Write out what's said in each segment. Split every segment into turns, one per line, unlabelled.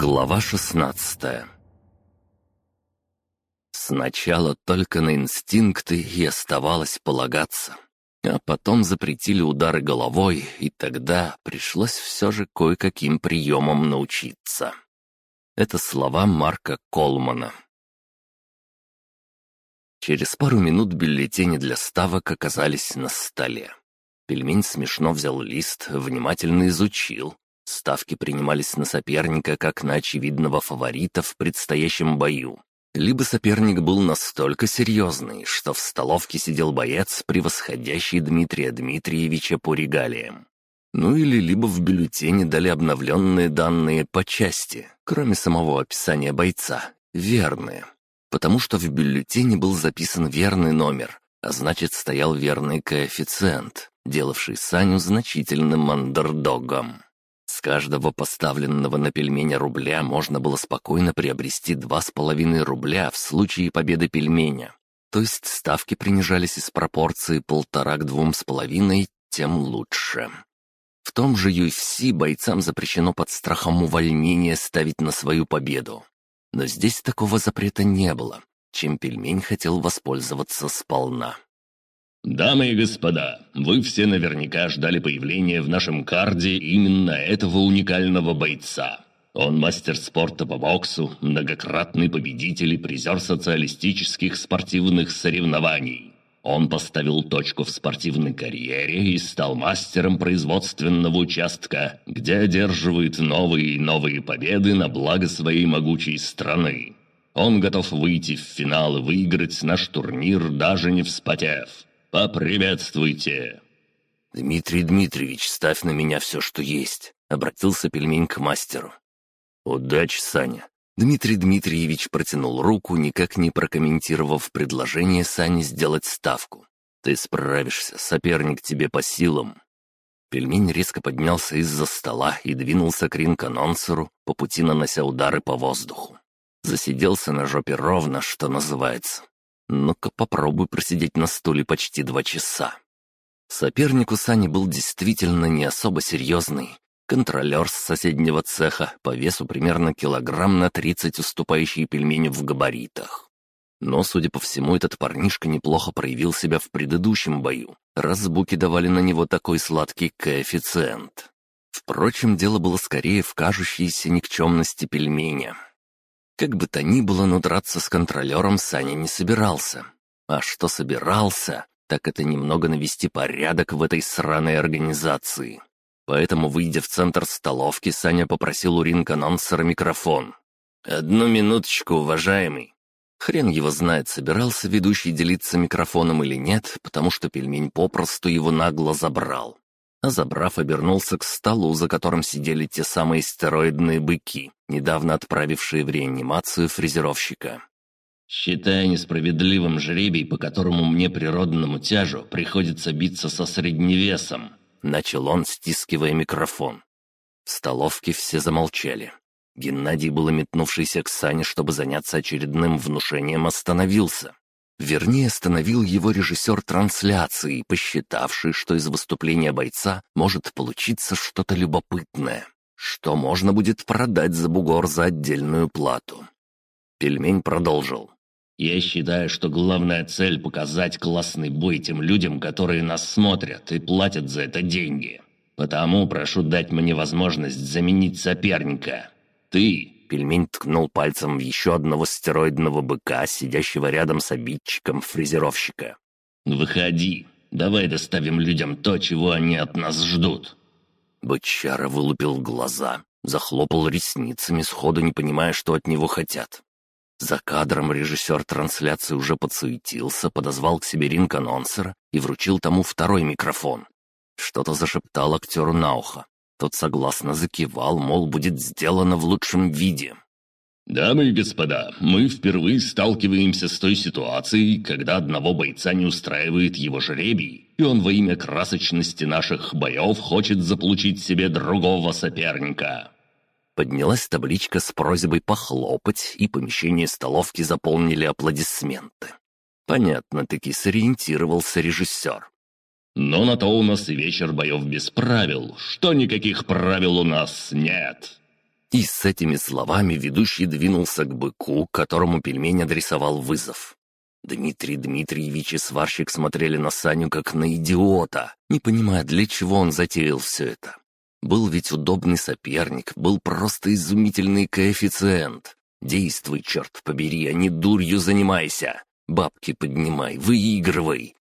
Глава шестнадцатая Сначала только на инстинкты и оставалось полагаться. А потом запретили удары головой, и тогда пришлось все же кое-каким приемам научиться. Это слова Марка Колмана. Через пару минут бюллетени для ставок оказались на столе. Пельмень смешно взял лист, внимательно изучил. Ставки принимались на соперника как на очевидного фаворита в предстоящем бою. Либо соперник был настолько серьезный, что в столовке сидел боец, превосходящий Дмитрия Дмитриевича по регалиям. Ну или либо в бюллетене дали обновленные данные по части, кроме самого описания бойца, верные. Потому что в бюллетене был записан верный номер, а значит стоял верный коэффициент, делавший Саню значительным андердогом. С каждого поставленного на пельмени рубля можно было спокойно приобрести два с половиной рубля в случае победы пельменя. То есть ставки принижались из пропорции полтора к двум с половиной, тем лучше. В том же UFC бойцам запрещено под страхом увольнения ставить на свою победу. Но здесь такого запрета не было, чем пельмень хотел воспользоваться сполна.
«Дамы и господа, вы все наверняка ждали появления в нашем карде именно этого уникального бойца. Он мастер спорта по боксу, многократный победитель и призер социалистических спортивных соревнований. Он поставил точку в спортивной карьере и стал мастером производственного участка, где одерживает новые и новые победы на благо своей могучей страны. Он готов выйти в финал и выиграть наш турнир, даже не вспотев. «Поприветствуйте!»
«Дмитрий Дмитриевич, ставь на меня все, что есть», — обратился пельмень к мастеру. «Удачи, Саня». Дмитрий Дмитриевич протянул руку, никак не прокомментировав предложение Сани сделать ставку. «Ты справишься, соперник тебе по силам». Пельмень резко поднялся из-за стола и двинулся к ринг-анонсеру, по пути нанося удары по воздуху. Засиделся на жопе ровно, что называется. Ну-ка попробуй просидеть на стуле почти два часа. Соперник у Сани был действительно не особо серьезный. Контролер с соседнего цеха, по весу примерно килограмм на тридцать уступающий пельменю в габаритах. Но, судя по всему, этот парнишка неплохо проявил себя в предыдущем бою, раз буки давали на него такой сладкий коэффициент. Впрочем, дело было скорее в кажущейся никчемности пельменя. Как бы то ни было, но драться с контролером Саня не собирался. А что собирался, так это немного навести порядок в этой сраной организации. Поэтому, выйдя в центр столовки, Саня попросил у ринг-анонсера микрофон. «Одну минуточку, уважаемый». Хрен его знает, собирался ведущий делиться микрофоном или нет, потому что пельмень попросту его нагло забрал а забрав, обернулся к столу, за которым сидели те самые стероидные быки, недавно отправившие в реанимацию фрезеровщика.
«Считая несправедливым жребий, по которому мне природному тяжу приходится биться со средневесом», —
начал он, стискивая микрофон. В столовке все замолчали. Геннадий, было метнувшийся к Сане, чтобы заняться очередным внушением, остановился. Вернее, остановил его режиссер трансляции, посчитавший, что из выступления бойца может получиться что-то любопытное, что можно будет продать за бугор за отдельную плату. Пельмень продолжил.
«Я считаю, что главная цель — показать классный бой тем людям, которые нас смотрят и платят за это деньги. Потому прошу дать мне возможность заменить соперника. Ты
Пельмень ткнул пальцем в еще одного стероидного быка, сидящего рядом с обидчиком фрезеровщика.
«Выходи. Давай доставим людям то, чего они от нас ждут».
Бычара вылупил глаза, захлопал ресницами, сходу не понимая, что от него хотят. За кадром режиссер трансляции уже подсуетился, подозвал к себе ринг-анонсера и вручил тому второй микрофон. Что-то зашептал актеру на ухо. Тот согласно закивал, мол, будет сделано в лучшем виде.
«Дамы и господа, мы впервые сталкиваемся с той ситуацией, когда одного бойца не устраивает его жребий, и он во имя красочности наших боев хочет заполучить себе другого соперника».
Поднялась табличка с просьбой похлопать, и помещение столовки заполнили аплодисменты. Понятно-таки сориентировался режиссер.
Но на то у нас и вечер боев без правил, что никаких правил у нас нет».
И с этими словами ведущий двинулся к быку, которому пельмень адресовал вызов. Дмитрий Дмитриевич и сварщик смотрели на Саню как на идиота, не понимая, для чего он затеял все это. Был ведь удобный соперник, был просто изумительный коэффициент. Действуй, черт побери, а не дурью занимайся. Бабки поднимай, выигрывай.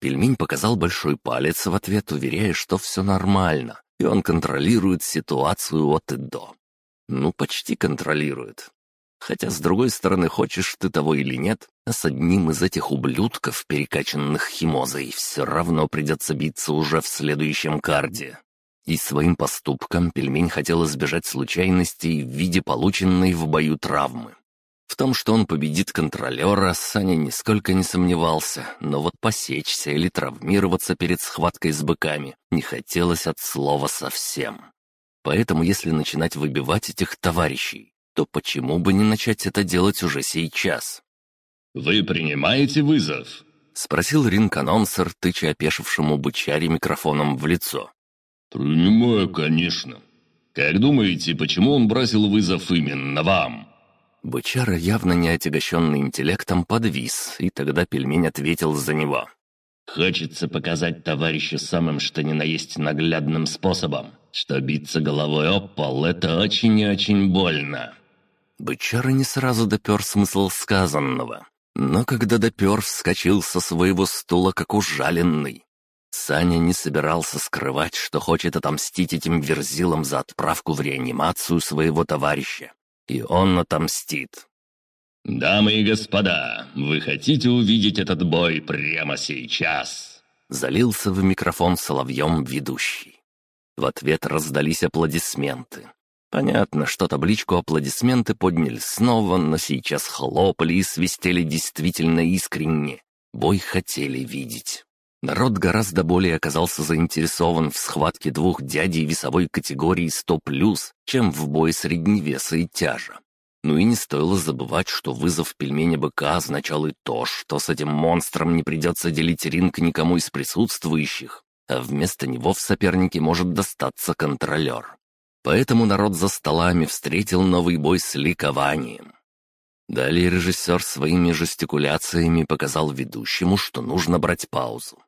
Пельмень показал большой палец в ответ, уверяя, что все нормально, и он контролирует ситуацию от и до. Ну, почти контролирует. Хотя, с другой стороны, хочешь ты того или нет, а с одним из этих ублюдков, перекачанных химозой, все равно придется биться уже в следующем карде. И своим поступком пельмень хотел избежать случайностей в виде полученной в бою травмы. Том, что он победит контролера, Саня нисколько не сомневался, но вот посечься или травмироваться перед схваткой с быками не хотелось от слова совсем. Поэтому если начинать выбивать этих товарищей, то почему бы не начать это делать уже сейчас?
«Вы принимаете вызов?»
— спросил ринг-анонсер, тыча опешившему бычаре микрофоном в лицо.
«Принимаю, конечно. Как думаете, почему он бросил вызов именно вам?»
Бычара, явно не отягощенный интеллектом, подвис, и тогда пельмень ответил за него.
«Хочется показать товарищу самым что ни на есть наглядным способом, что биться головой об пол — это очень и очень больно».
Бычара не сразу допер смысл сказанного, но когда допер, вскочил со своего стула, как ужаленный. Саня не собирался скрывать, что хочет отомстить этим верзилам за отправку в реанимацию своего товарища. И он отомстит.
«Дамы и господа, вы хотите увидеть этот бой прямо сейчас?»
Залился в микрофон соловьем ведущий. В ответ раздались аплодисменты. Понятно, что табличку аплодисменты подняли снова, но сейчас хлопали и свистели действительно искренне. Бой хотели видеть. Народ гораздо более оказался заинтересован в схватке двух дядей весовой категории 100+, чем в бой средневеса и тяжа. Ну и не стоило забывать, что вызов пельменя быка означал и то, что с этим монстром не придется делить ринг никому из присутствующих, а вместо него в сопернике может достаться контролер. Поэтому народ за столами встретил новый бой с ликованием. Далее режиссер своими жестикуляциями показал ведущему, что нужно брать паузу.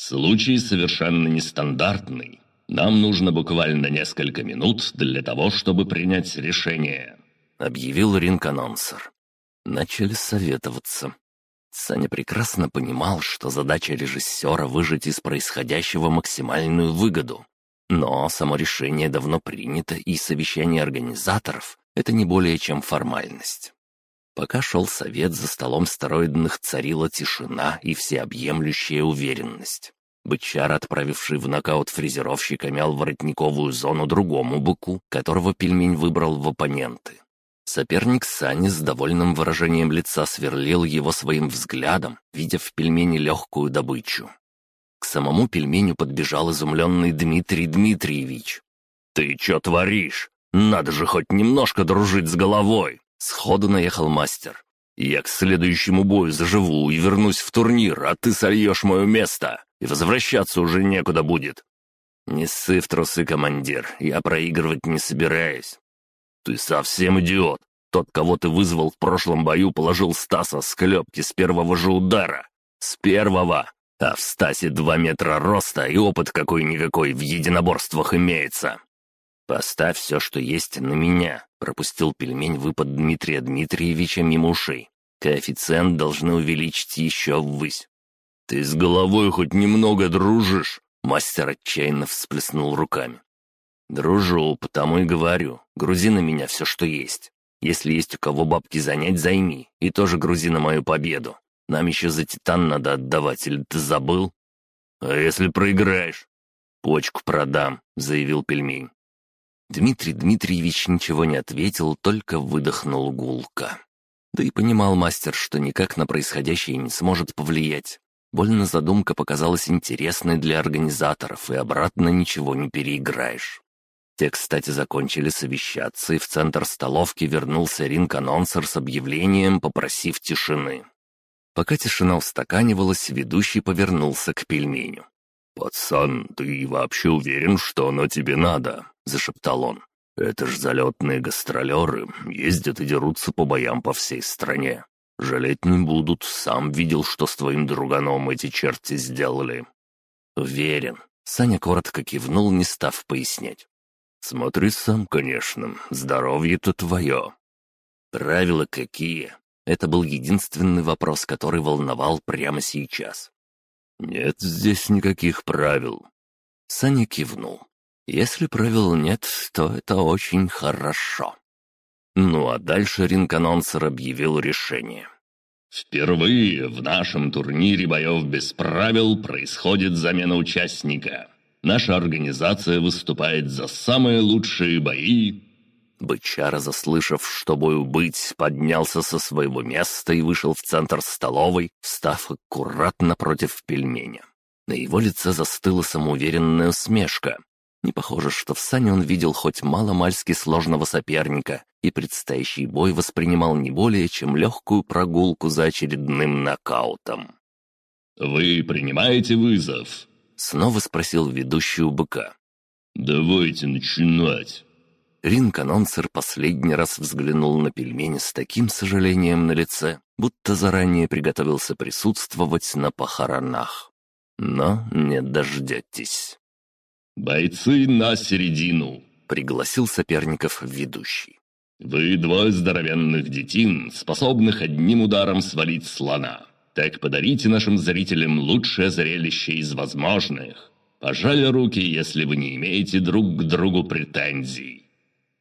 Случай совершенно нестандартный. Нам нужно буквально несколько минут для того, чтобы принять решение», —
объявил ринг-анонсер. Начали советоваться. Саня прекрасно понимал, что задача режиссера — выжать из происходящего максимальную выгоду. Но само решение давно принято, и совещание организаторов — это не более чем формальность. Пока шел совет, за столом стероидных царила тишина и всеобъемлющая уверенность. Бычар, отправивший в нокаут фрезеровщика, мял воротниковую зону другому быку, которого пельмень выбрал в оппоненты. Соперник Сани с довольным выражением лица сверлил его своим взглядом, видя в пельмени легкую добычу. К самому пельменю подбежал изумленный Дмитрий Дмитриевич. «Ты чё творишь? Надо же хоть немножко дружить с головой!» Сходу наехал мастер. «Я к следующему бою заживу и вернусь в турнир, а ты сольешь мое место, и возвращаться уже некуда будет». «Не ссы в трусы, командир, я проигрывать не собираюсь». «Ты совсем идиот. Тот, кого ты вызвал в прошлом бою, положил Стаса с клепки с первого же удара. С первого. А в Стасе два метра роста и опыт какой-никакой в единоборствах имеется. «Поставь все, что есть, на меня», — пропустил пельмень выпад Дмитрия Дмитриевича мимо ушей. «Коэффициент должны увеличить еще ввысь». «Ты с головой хоть немного дружишь?» Мастер отчаянно всплеснул руками. «Дружу, потому и говорю. Грузи на меня все, что есть. Если есть у кого бабки занять, займи. И тоже грузи на мою победу. Нам еще за Титан надо отдавать, или ты забыл?» «А если проиграешь?» «Почку продам», — заявил пельмень. Дмитрий Дмитриевич ничего не ответил, только выдохнул гулко. Да и понимал мастер, что никак на происходящее не сможет повлиять. Больно задумка показалась интересной для организаторов, и обратно ничего не переиграешь. Те, кстати, закончили совещаться, и в центр столовки вернулся ринг-анонсер с объявлением, попросив тишины. Пока тишина устаканивалась, ведущий повернулся к пельменю. «Пацан, ты вообще уверен, что оно тебе надо?» — зашептал он. Это ж залетные гастролеры, ездят и дерутся по боям по всей стране. Жалеть не будут, сам видел, что с твоим друганом эти черти сделали». «Уверен». Саня коротко кивнул, не став пояснять. «Смотри сам, конечно, здоровье-то твое». «Правила какие?» Это был единственный вопрос, который волновал прямо сейчас. «Нет здесь никаких правил». Саня кивнул. «Если правил нет, то это очень хорошо». Ну а дальше ринг-анонсер объявил решение.
«Впервые в нашем турнире боев без правил происходит замена участника. Наша организация выступает за самые лучшие бои
Бычара, заслышав, что бою быть, поднялся со своего места и вышел в центр столовой, встав аккуратно против пельменя. На его лице застыла самоуверенная усмешка. Не похоже, что в сане он видел хоть мало-мальски сложного соперника, и предстоящий бой воспринимал не более, чем легкую прогулку за очередным нокаутом.
«Вы принимаете вызов?»
— снова спросил ведущий у быка.
«Давайте начинать».
Ринг-анонсер последний раз взглянул на пельмени с таким сожалением на лице, будто заранее приготовился присутствовать на похоронах. Но не дождетесь.
«Бойцы на середину!»
— пригласил соперников ведущий.
«Вы двое здоровенных детин, способных одним ударом свалить слона. Так подарите нашим зрителям лучшее зрелище из возможных. Пожали руки, если вы не имеете друг к другу претензий».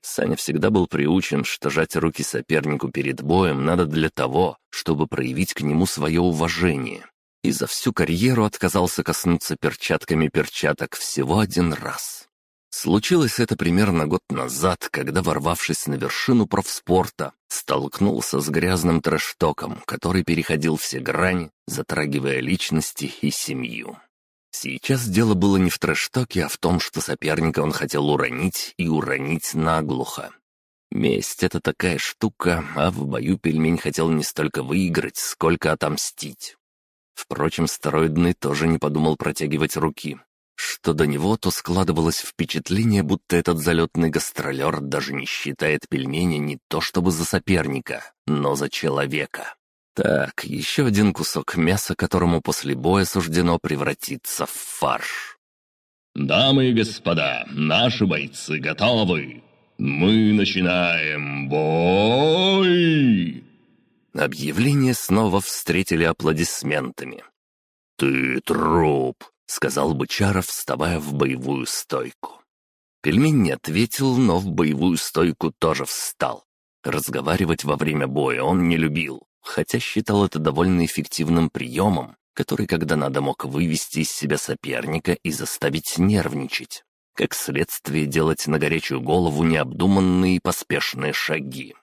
Саня всегда был приучен, что жать руки сопернику перед боем надо для того, чтобы проявить к нему свое уважение. И за всю карьеру отказался коснуться перчатками перчаток всего один раз. Случилось это примерно год назад, когда, ворвавшись на вершину профспорта, столкнулся с грязным трэштоком, который переходил все грани, затрагивая личности и семью. Сейчас дело было не в трэштоке, а в том, что соперника он хотел уронить и уронить наглухо. Месть — это такая штука, а в бою пельмень хотел не столько выиграть, сколько отомстить. Впрочем, стероидный тоже не подумал протягивать руки. Что до него, то складывалось впечатление, будто этот залетный гастролер даже не считает пельмени не то чтобы за соперника, но за человека. Так, еще один кусок мяса, которому после боя суждено превратиться в фарш.
«Дамы и господа, наши бойцы готовы! Мы начинаем бой!»
Объявление снова встретили аплодисментами. «Ты труп!» — сказал Бычаров, вставая в боевую стойку. Пельмень не ответил, но в боевую стойку тоже встал. Разговаривать во время боя он не любил хотя считал это довольно эффективным приемом, который, когда надо, мог вывести из себя соперника и заставить нервничать. Как следствие, делать на горячую голову необдуманные и поспешные шаги.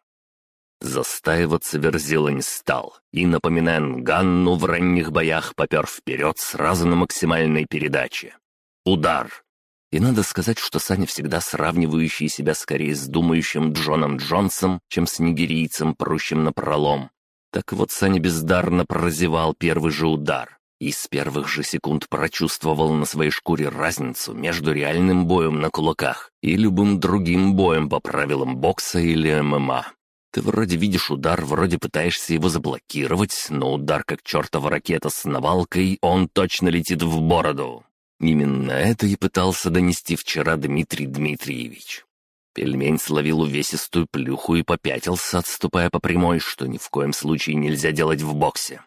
Застаиваться Верзила не стал, и, напоминая Ганну в ранних боях, попер вперед сразу на максимальной передаче. Удар! И надо сказать, что Саня всегда сравнивающий себя скорее с думающим Джоном Джонсом, чем с нигерийцем, прущим на пролом, так вот, Саня бездарно прозевал первый же удар и с первых же секунд прочувствовал на своей шкуре разницу между реальным боем на кулаках и любым другим боем по правилам бокса или ММА. Ты вроде видишь удар, вроде пытаешься его заблокировать, но удар как чертова ракета с навалкой, он точно летит в бороду. Именно это и пытался донести вчера Дмитрий Дмитриевич. Пельмень словил увесистую плюху и попятился, отступая по прямой, что ни в коем случае нельзя делать в боксе.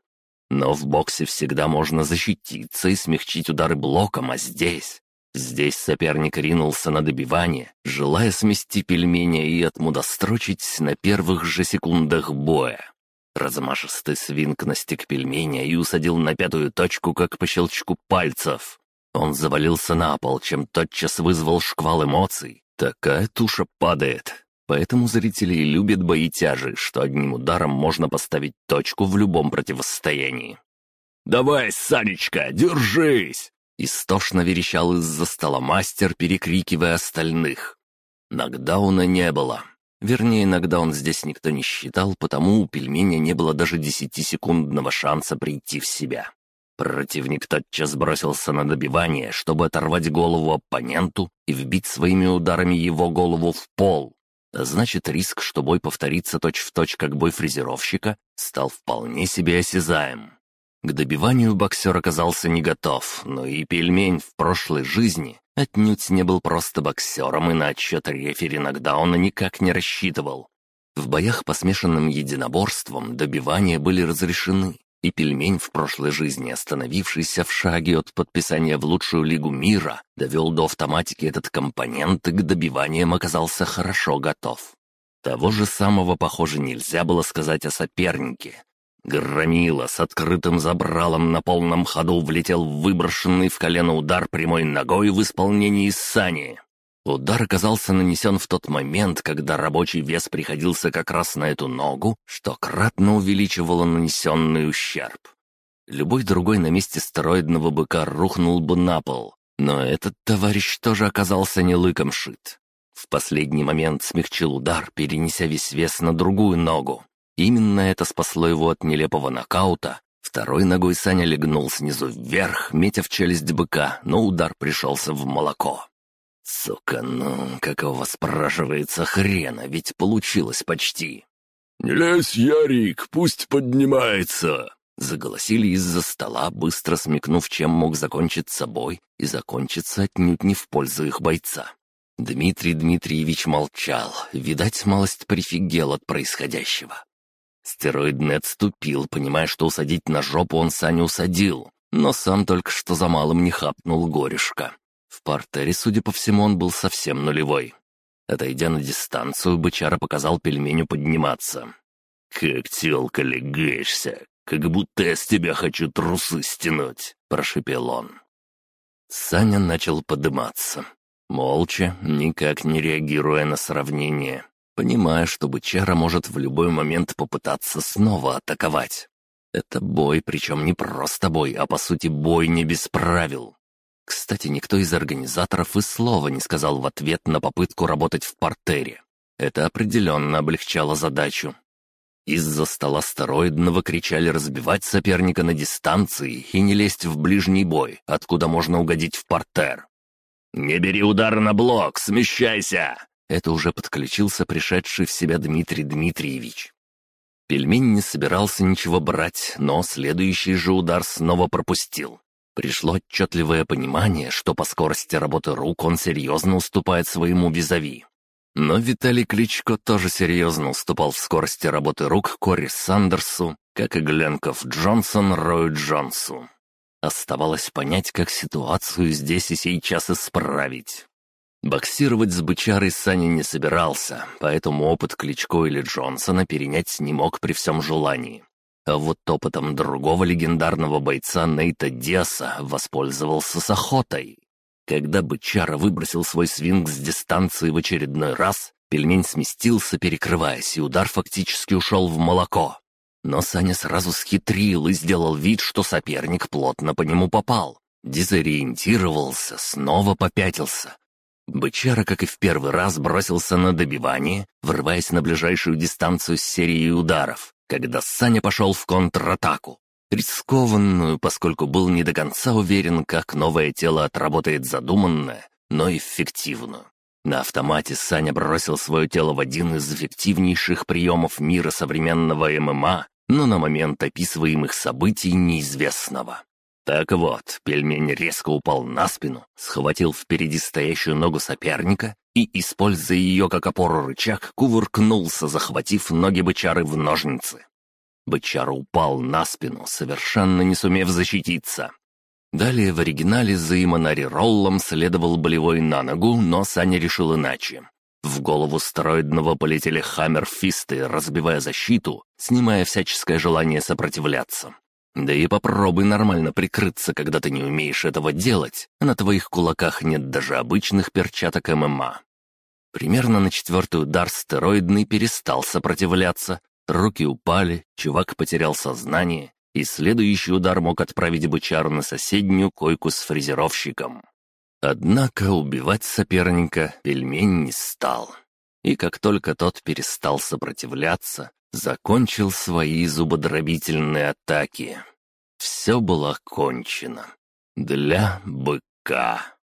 Но в боксе всегда можно защититься и смягчить удары блоком, а здесь... Здесь соперник ринулся на добивание, желая смести пельменя и отмудострочить на первых же секундах боя. Размашистый свинг настиг пельменя и усадил на пятую точку, как по щелчку пальцев. Он завалился на пол, чем тотчас вызвал шквал эмоций, Такая туша падает. Поэтому зрители и любят бои тяжи, что одним ударом можно поставить точку в любом противостоянии. «Давай, Санечка, держись!» Истошно верещал из-за стола мастер, перекрикивая остальных. Нокдауна не было. Вернее, иногда он здесь никто не считал, потому у пельменя не было даже десятисекундного шанса прийти в себя. Противник тотчас бросился на добивание, чтобы оторвать голову оппоненту и вбить своими ударами его голову в пол. А значит, риск, что бой повторится точь-в-точь, точь, как бой фрезеровщика, стал вполне себе осязаем. К добиванию боксер оказался не готов, но и пельмень в прошлой жизни отнюдь не был просто боксером, и на отчет рефери нокдауна никак не рассчитывал. В боях по смешанным единоборствам добивания были разрешены, и пельмень в прошлой жизни, остановившийся в шаге от подписания в лучшую лигу мира, довел до автоматики этот компонент и к добиваниям оказался хорошо готов. Того же самого, похоже, нельзя было сказать о сопернике. Громила с открытым забралом на полном ходу влетел в выброшенный в колено удар прямой ногой в исполнении Сани. Удар оказался нанесен в тот момент, когда рабочий вес приходился как раз на эту ногу, что кратно увеличивало нанесенный ущерб. Любой другой на месте стероидного быка рухнул бы на пол, но этот товарищ тоже оказался не лыком шит. В последний момент смягчил удар, перенеся весь вес на другую ногу. Именно это спасло его от нелепого нокаута. Второй ногой Саня легнул снизу вверх, метя в челюсть быка, но удар пришелся в молоко. «Сука, ну, какого спрашивается хрена, ведь получилось почти!»
«Не лезь, Ярик, пусть поднимается!»
Заголосили из-за стола, быстро смекнув, чем мог закончиться бой, и закончиться отнюдь не в пользу их бойца. Дмитрий Дмитриевич молчал, видать, малость прифигел от происходящего. Стероидный отступил, понимая, что усадить на жопу он Саню усадил, но сам только что за малым не хапнул горешка. В партере, судя по всему, он был совсем нулевой. Отойдя на дистанцию, бычара показал пельменю подниматься. «Как телка легаешься, как будто я с тебя хочу трусы стянуть», — прошепел он. Саня начал подниматься, молча, никак не реагируя на сравнение, понимая, что бычара может в любой момент попытаться снова атаковать. Это бой, причем не просто бой, а по сути бой не без правил. Кстати, никто из организаторов и слова не сказал в ответ на попытку работать в портере. Это определенно облегчало задачу. Из-за стола стероидного кричали разбивать соперника на дистанции и не лезть в ближний бой, откуда можно угодить в портер. «Не бери удар на блок, смещайся!» Это уже подключился пришедший в себя Дмитрий Дмитриевич. Пельмень не собирался ничего брать, но следующий же удар снова пропустил. Пришло отчетливое понимание, что по скорости работы рук он серьезно уступает своему визави. Но Виталий Кличко тоже серьезно уступал в скорости работы рук Кори Сандерсу, как и Гленков Джонсон Рой Джонсу. Оставалось понять, как ситуацию здесь и сейчас исправить. Боксировать с бычарой Саня не собирался, поэтому опыт Кличко или Джонсона перенять не мог при всем желании. А вот опытом другого легендарного бойца Нейта Диаса воспользовался с охотой. Когда бычара выбросил свой свинг с дистанции в очередной раз, пельмень сместился, перекрываясь, и удар фактически ушел в молоко. Но Саня сразу схитрил и сделал вид, что соперник плотно по нему попал. Дезориентировался, снова попятился. Бычара, как и в первый раз, бросился на добивание, врываясь на ближайшую дистанцию с серией ударов когда Саня пошел в контратаку. Рискованную, поскольку был не до конца уверен, как новое тело отработает задуманное, но эффективную. На автомате Саня бросил свое тело в один из эффективнейших приемов мира современного ММА, но на момент описываемых событий неизвестного. Так вот, пельмень резко упал на спину, схватил впереди стоящую ногу соперника и, используя ее как опору рычаг, кувыркнулся, захватив ноги бычары в ножницы. Бычара упал на спину, совершенно не сумев защититься. Далее в оригинале за Иманари Роллом следовал болевой на ногу, но Саня решил иначе. В голову стероидного полетели хаммер-фисты, разбивая защиту, снимая всяческое желание сопротивляться. Да и попробуй нормально прикрыться, когда ты не умеешь этого делать, а на твоих кулаках нет даже обычных перчаток ММА. Примерно на четвертый удар стероидный перестал сопротивляться, руки упали, чувак потерял сознание, и следующий удар мог отправить бычару на соседнюю койку с фрезеровщиком. Однако убивать соперника пельмень не стал. И как только тот перестал сопротивляться, закончил свои зубодробительные атаки. Все было кончено. Для быка.